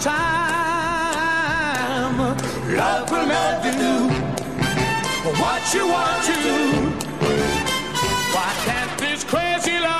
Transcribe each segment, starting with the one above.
time. Love will never do what you want to. Why can't this crazy love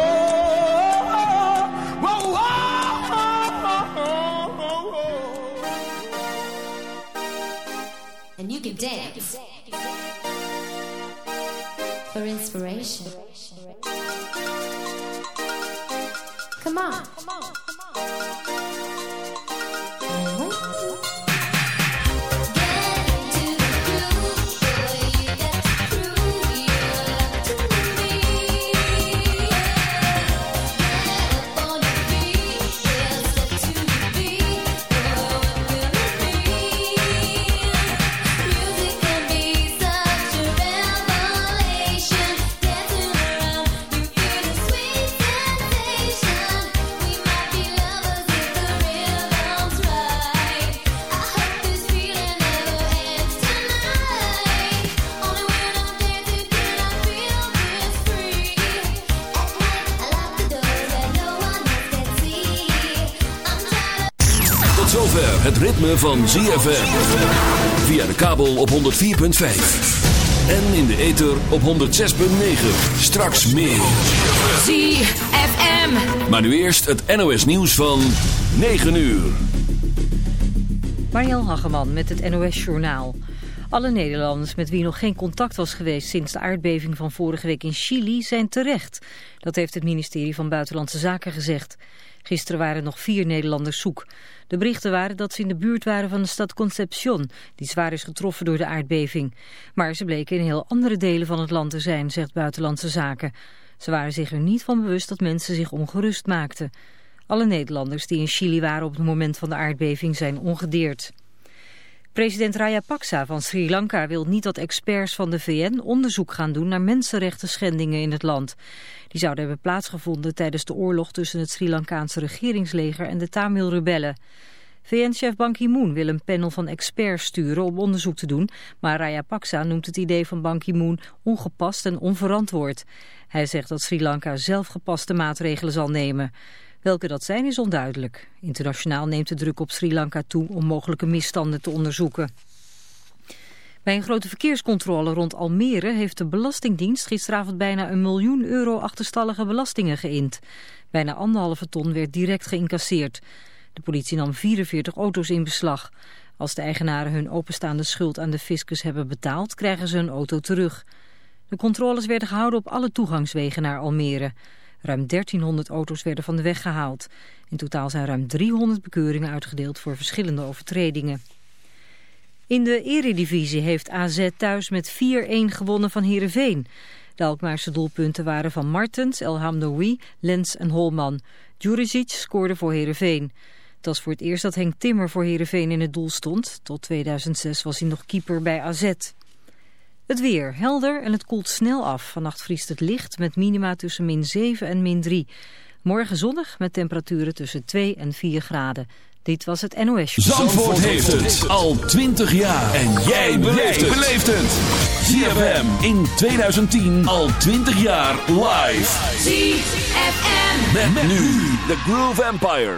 zover het ritme van ZFM. Via de kabel op 104.5. En in de ether op 106.9. Straks meer. ZFM. Maar nu eerst het NOS nieuws van 9 uur. Mariel Hageman met het NOS Journaal. Alle Nederlanders met wie nog geen contact was geweest sinds de aardbeving van vorige week in Chili zijn terecht. Dat heeft het ministerie van Buitenlandse Zaken gezegd. Gisteren waren nog vier Nederlanders zoek. De berichten waren dat ze in de buurt waren van de stad Concepción, die zwaar is getroffen door de aardbeving. Maar ze bleken in heel andere delen van het land te zijn, zegt Buitenlandse Zaken. Ze waren zich er niet van bewust dat mensen zich ongerust maakten. Alle Nederlanders die in Chili waren op het moment van de aardbeving zijn ongedeerd. President Rajapaksa van Sri Lanka wil niet dat experts van de VN onderzoek gaan doen naar mensenrechten schendingen in het land. Die zouden hebben plaatsgevonden tijdens de oorlog tussen het Sri Lankaanse regeringsleger en de Tamil-rebellen. VN-chef Ban Ki-moon wil een panel van experts sturen om onderzoek te doen, maar Rajapaksa noemt het idee van Ban Ki-moon ongepast en onverantwoord. Hij zegt dat Sri Lanka zelf gepaste maatregelen zal nemen. Welke dat zijn is onduidelijk. Internationaal neemt de druk op Sri Lanka toe om mogelijke misstanden te onderzoeken. Bij een grote verkeerscontrole rond Almere heeft de Belastingdienst gisteravond bijna een miljoen euro achterstallige belastingen geïnd. Bijna anderhalve ton werd direct geïncasseerd. De politie nam 44 auto's in beslag. Als de eigenaren hun openstaande schuld aan de fiscus hebben betaald, krijgen ze een auto terug. De controles werden gehouden op alle toegangswegen naar Almere. Ruim 1300 auto's werden van de weg gehaald. In totaal zijn ruim 300 bekeuringen uitgedeeld voor verschillende overtredingen. In de eredivisie heeft AZ thuis met 4-1 gewonnen van Heerenveen. De Alkmaarse doelpunten waren van Martens, El Hamdoui, Lens en Holman. Djuricic scoorde voor Heerenveen. Het was voor het eerst dat Henk Timmer voor Heerenveen in het doel stond. Tot 2006 was hij nog keeper bij AZ. Het weer helder en het koelt snel af. Vannacht vriest het licht met minima tussen min 7 en min 3. Morgen zonnig met temperaturen tussen 2 en 4 graden. Dit was het NOS. Zandvoort, heeft het al 20 jaar. En jij beleeft het. ZFM in 2010 al 20 jaar live. ZFM. Met, met nu de Groove Empire.